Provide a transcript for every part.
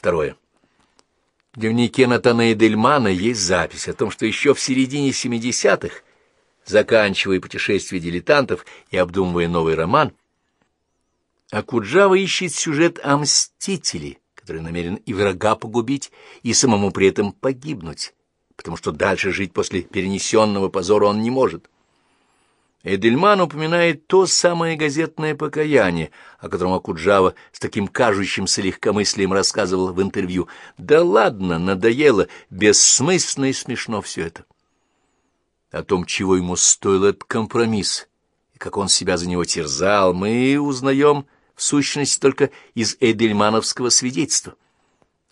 Второе. В дневнике Натана Эдельмана есть запись о том, что еще в середине 70-х, заканчивая путешествие дилетантов и обдумывая новый роман, Акуджава ищет сюжет о мстителе, который намерен и врага погубить, и самому при этом погибнуть, потому что дальше жить после перенесенного позора он не может. Эдельман упоминает то самое газетное покаяние, о котором Акуджава с таким кажущимся легкомыслием рассказывал в интервью. Да ладно, надоело, бессмысленно и смешно все это. О том, чего ему стоил этот компромисс, и как он себя за него терзал, мы узнаем в сущности только из Эдельмановского свидетельства.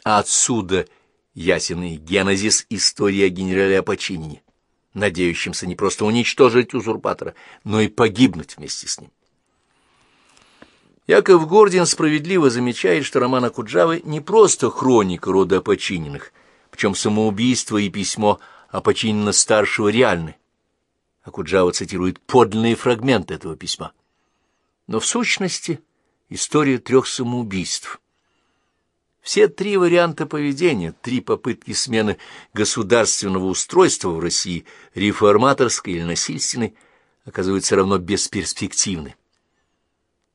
А отсюда ясен и генезис истории о генерале Апочинине надеющимся не просто уничтожить узурпатора, но и погибнуть вместе с ним. Яков Гордин справедливо замечает, что роман Акуджавы не просто хроника рода опочиненных, причем самоубийство и письмо Опочинина-старшего реальны. Акуджава цитирует подлинные фрагменты этого письма. Но в сущности история трех самоубийств — все три варианта поведения, три попытки смены государственного устройства в России, реформаторской или насильственной, оказываются равно бесперспективны.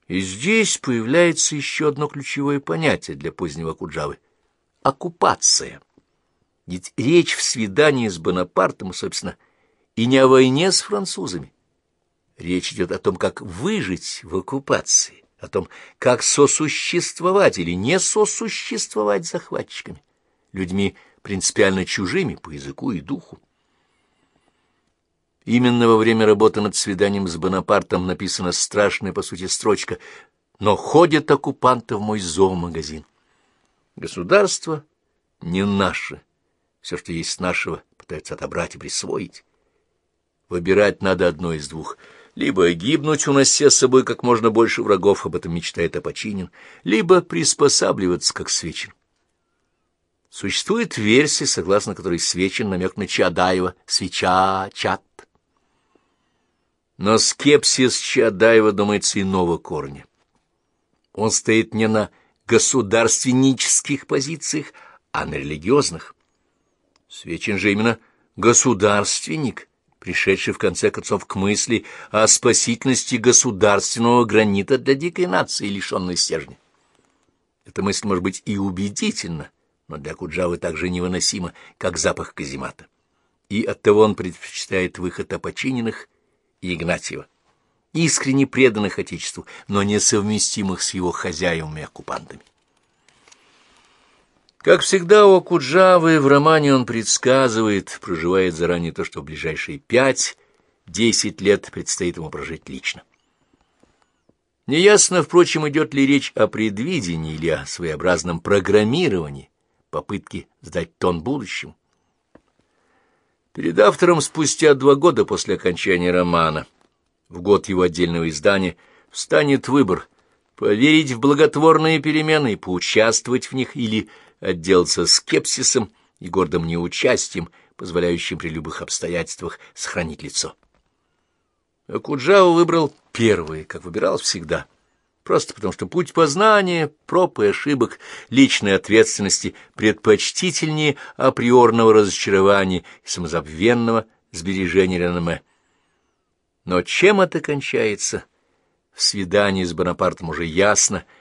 И здесь появляется еще одно ключевое понятие для позднего Куджавы — оккупация. Ведь речь в свидании с Бонапартом, собственно, и не о войне с французами. Речь идет о том, как выжить в оккупации о том, как сосуществовать или не сосуществовать захватчиками, людьми принципиально чужими по языку и духу. Именно во время работы над свиданием с Бонапартом написана страшная, по сути, строчка «Но ходят оккупанты в мой зоомагазин». Государство не наше. Все, что есть нашего, пытаются отобрать и присвоить. Выбирать надо одно из двух — либо гибнуть, унося с собой как можно больше врагов, об этом мечтает Апочинин, либо приспосабливаться, как Свечин. Существует версия, согласно которой Свечин намек на Чадаева «свеча, чат». Но скепсис Чадаева думается иного корня. Он стоит не на государственнических позициях, а на религиозных. Свечин же именно государственник — пришедший в конце концов к мысли о спасительности государственного гранита для дикой нации, лишенной стержня. Эта мысль может быть и убедительна, но для Куджавы так же невыносима, как запах каземата. И оттого он предпочитает выход опочиненных и Игнатьева, искренне преданных Отечеству, но несовместимых с его хозяевами-оккупантами. Как всегда у Акуджавы в романе он предсказывает, проживает заранее то, что в ближайшие пять-десять лет предстоит ему прожить лично. Неясно, впрочем, идет ли речь о предвидении или о своеобразном программировании, попытке сдать тон будущему. Перед автором спустя два года после окончания романа, в год его отдельного издания, встанет выбор — поверить в благотворные перемены и поучаствовать в них или отделаться скепсисом и гордым неучастием, позволяющим при любых обстоятельствах сохранить лицо. Акуджао выбрал первый, как выбирал всегда, просто потому что путь познания, проб и ошибок, личной ответственности предпочтительнее априорного разочарования и самозабвенного сбережения реноме. Но чем это кончается? В свидании с Бонапартом уже ясно —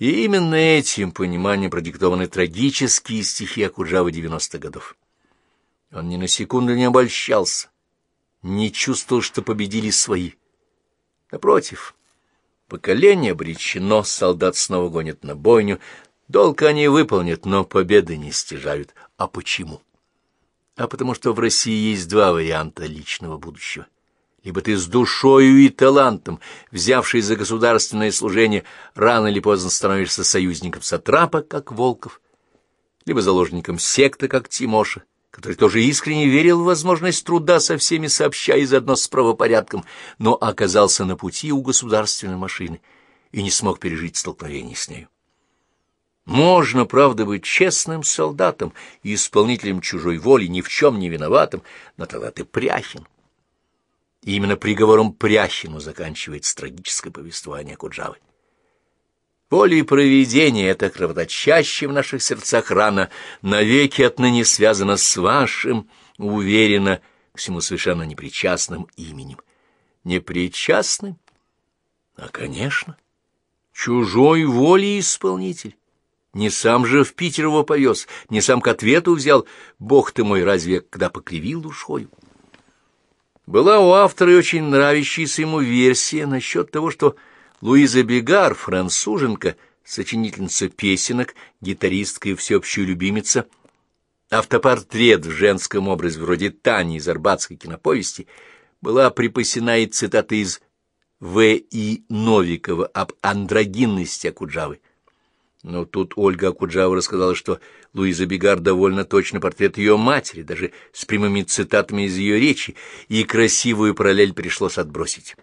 и именно этим пониманием продиктованы трагические стихи Акуджавы 90-х годов. Он ни на секунду не обольщался, не чувствовал, что победили свои. Напротив, поколение обречено, солдат снова гонят на бойню, долг они выполнят, но победы не стяжают. А почему? А потому что в России есть два варианта личного будущего — либо ты с душою и талантом, взявший за государственное служение, рано или поздно становишься союзником Сатрапа, как Волков, либо заложником секты, как Тимоша, который тоже искренне верил в возможность труда со всеми сообща и заодно с правопорядком, но оказался на пути у государственной машины и не смог пережить столкновение с нею. Можно, правда, быть честным солдатом и исполнителем чужой воли, ни в чем не виноватым, но тогда ты пряхин. И именно приговором Пряхину заканчивается трагическое повествование Куджавы. Поле провидения — это кровоточащая в наших сердцах рана, навеки отныне связана с вашим, уверенно, к всему совершенно непричастным именем. Непричастным? А, конечно, чужой волей исполнитель. Не сам же в Питер его повез, не сам к ответу взял. Бог ты мой, разве когда покривил душою? Была у автора и очень нравящаяся ему версия насчет того, что Луиза Бегар, француженка, сочинительница песенок, гитаристка и всеобщая любимица, автопортрет в женском образе вроде Тани из арбатской киноповести, была припасена и цитата из В. И. Новикова об андрогинности Акуджавы. Но тут Ольга Акуджава рассказала, что Луиза Бегар довольно точно портрет ее матери, даже с прямыми цитатами из ее речи, и красивую параллель пришлось отбросить.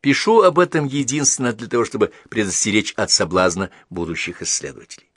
Пишу об этом единственно для того, чтобы предостеречь от соблазна будущих исследователей.